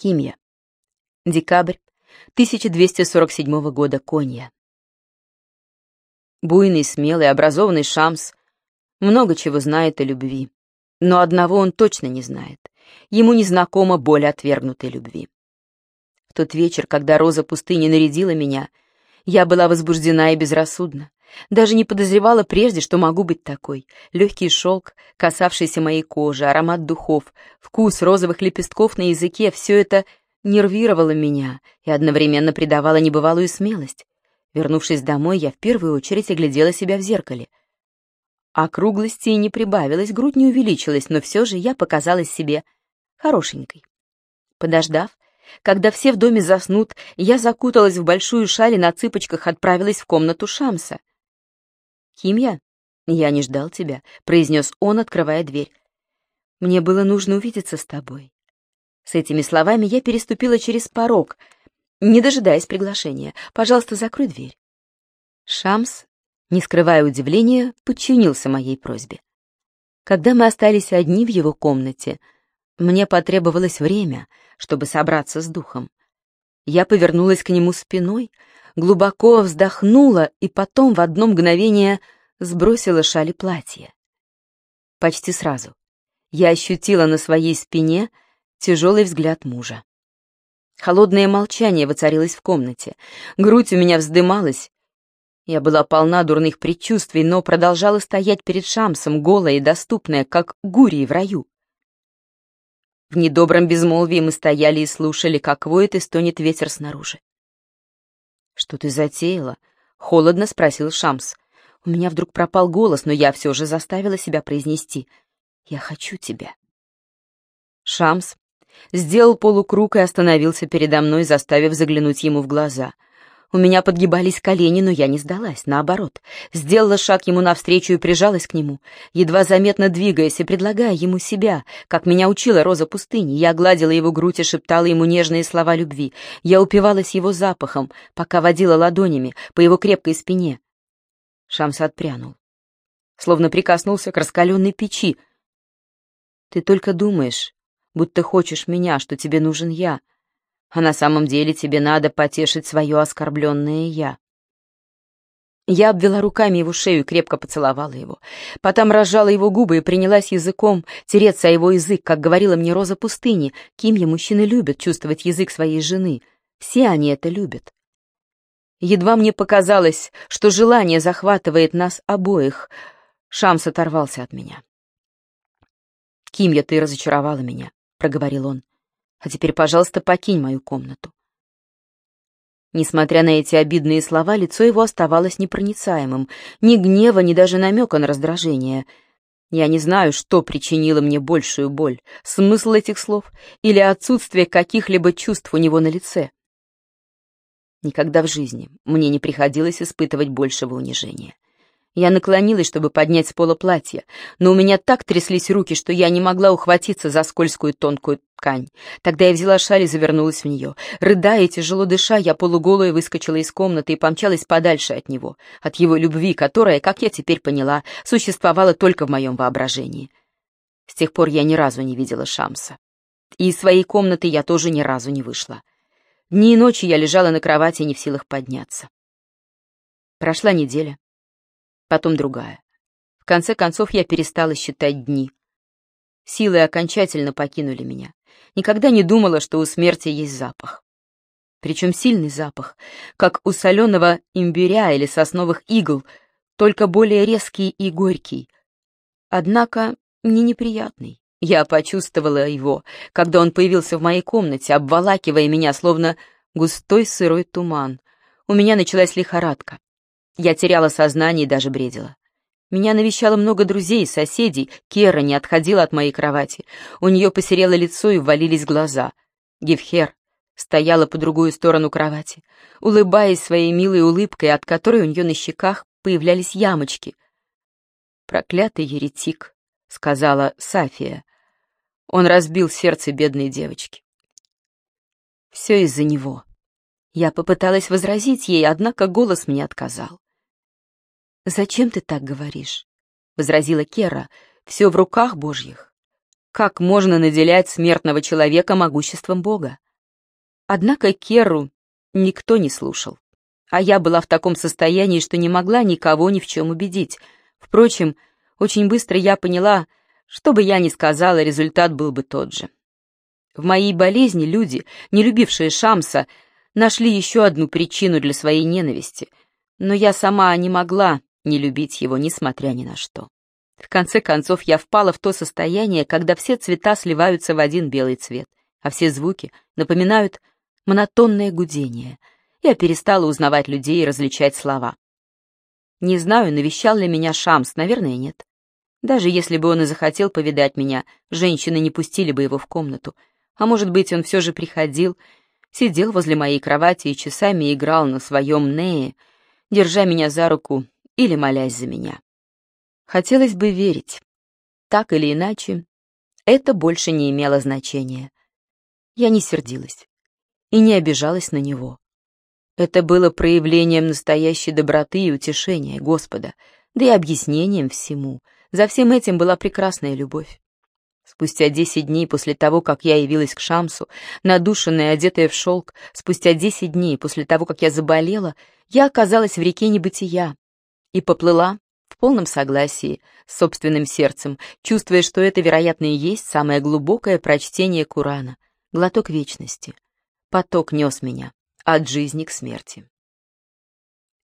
Кимья. Декабрь 1247 года, Конья. Буйный, смелый, образованный Шамс много чего знает о любви. Но одного он точно не знает. Ему не знакома боль отвергнутой любви. В тот вечер, когда Роза пустыни нарядила меня, я была возбуждена и безрассудна. Даже не подозревала прежде, что могу быть такой. Легкий шелк, касавшийся моей кожи, аромат духов, вкус розовых лепестков на языке — все это нервировало меня и одновременно придавало небывалую смелость. Вернувшись домой, я в первую очередь оглядела себя в зеркале. Округлости не прибавилось, грудь не увеличилась, но все же я показалась себе хорошенькой. Подождав, когда все в доме заснут, я закуталась в большую шаль и на цыпочках отправилась в комнату Шамса. «Кимья, я не ждал тебя», — произнес он, открывая дверь. «Мне было нужно увидеться с тобой». С этими словами я переступила через порог, не дожидаясь приглашения. «Пожалуйста, закрой дверь». Шамс, не скрывая удивления, подчинился моей просьбе. Когда мы остались одни в его комнате, мне потребовалось время, чтобы собраться с духом. Я повернулась к нему спиной, глубоко вздохнула и потом в одно мгновение сбросила шаль и платье. Почти сразу я ощутила на своей спине тяжелый взгляд мужа. Холодное молчание воцарилось в комнате. Грудь у меня вздымалась. Я была полна дурных предчувствий, но продолжала стоять перед Шамсом, голая и доступная, как гурии в раю. В недобром безмолвии мы стояли и слушали, как воет и стонет ветер снаружи. «Что ты затеяла?» — холодно спросил Шамс. У меня вдруг пропал голос, но я все же заставила себя произнести «Я хочу тебя». Шамс сделал полукруг и остановился передо мной, заставив заглянуть ему в глаза — у меня подгибались колени, но я не сдалась, наоборот. Сделала шаг ему навстречу и прижалась к нему, едва заметно двигаясь и предлагая ему себя, как меня учила Роза пустыни. Я гладила его грудь и шептала ему нежные слова любви. Я упивалась его запахом, пока водила ладонями по его крепкой спине. Шамс отпрянул, словно прикоснулся к раскаленной печи. «Ты только думаешь, будто хочешь меня, что тебе нужен я», а на самом деле тебе надо потешить свое оскорбленное «я». Я обвела руками его шею и крепко поцеловала его. Потом разжала его губы и принялась языком тереться о его язык, как говорила мне Роза пустыни. Кимья мужчины любят чувствовать язык своей жены. Все они это любят. Едва мне показалось, что желание захватывает нас обоих. Шамс оторвался от меня. «Кимья, ты разочаровала меня», — проговорил он. А теперь, пожалуйста, покинь мою комнату. Несмотря на эти обидные слова, лицо его оставалось непроницаемым. Ни гнева, ни даже намека на раздражение. Я не знаю, что причинило мне большую боль, смысл этих слов или отсутствие каких-либо чувств у него на лице. Никогда в жизни мне не приходилось испытывать большего унижения. Я наклонилась, чтобы поднять с пола платье, но у меня так тряслись руки, что я не могла ухватиться за скользкую тонкую ткань. Тогда я взяла шаль и завернулась в нее. Рыдая и тяжело дыша, я полуголая выскочила из комнаты и помчалась подальше от него, от его любви, которая, как я теперь поняла, существовала только в моем воображении. С тех пор я ни разу не видела Шамса. И из своей комнаты я тоже ни разу не вышла. Дни и ночи я лежала на кровати, не в силах подняться. Прошла неделя потом другая. В конце концов я перестала считать дни. Силы окончательно покинули меня. Никогда не думала, что у смерти есть запах. Причем сильный запах, как у соленого имбиря или сосновых игл, только более резкий и горький. Однако не неприятный. Я почувствовала его, когда он появился в моей комнате, обволакивая меня, словно густой сырой туман. У меня началась лихорадка. Я теряла сознание и даже бредила. Меня навещало много друзей и соседей, Кера не отходила от моей кровати. У нее посерело лицо и ввалились глаза. Гевхер стояла по другую сторону кровати, улыбаясь своей милой улыбкой, от которой у нее на щеках появлялись ямочки. «Проклятый еретик», — сказала Сафия. Он разбил сердце бедной девочки. Все из-за него. Я попыталась возразить ей, однако голос мне отказал. «Зачем ты так говоришь?» — возразила Кера. «Все в руках Божьих. Как можно наделять смертного человека могуществом Бога? Однако Керу никто не слушал. А я была в таком состоянии, что не могла никого ни в чем убедить. Впрочем, очень быстро я поняла, что бы я ни сказала, результат был бы тот же. В моей болезни люди, не любившие Шамса, нашли еще одну причину для своей ненависти, но я сама не могла не любить его, несмотря ни на что. В конце концов, я впала в то состояние, когда все цвета сливаются в один белый цвет, а все звуки напоминают монотонное гудение. Я перестала узнавать людей и различать слова. Не знаю, навещал ли меня Шамс, наверное, нет. Даже если бы он и захотел повидать меня, женщины не пустили бы его в комнату. А может быть, он все же приходил, сидел возле моей кровати и часами играл на своем нее, держа меня за руку или молясь за меня. Хотелось бы верить. Так или иначе, это больше не имело значения. Я не сердилась и не обижалась на него. Это было проявлением настоящей доброты и утешения Господа, да и объяснением всему. За всем этим была прекрасная любовь. Спустя десять дней после того, как я явилась к Шамсу, надушенная, одетая в шелк, спустя десять дней после того, как я заболела, я оказалась в реке небытия и поплыла в полном согласии с собственным сердцем, чувствуя, что это, вероятно, и есть самое глубокое прочтение Курана, глоток вечности. Поток нес меня от жизни к смерти.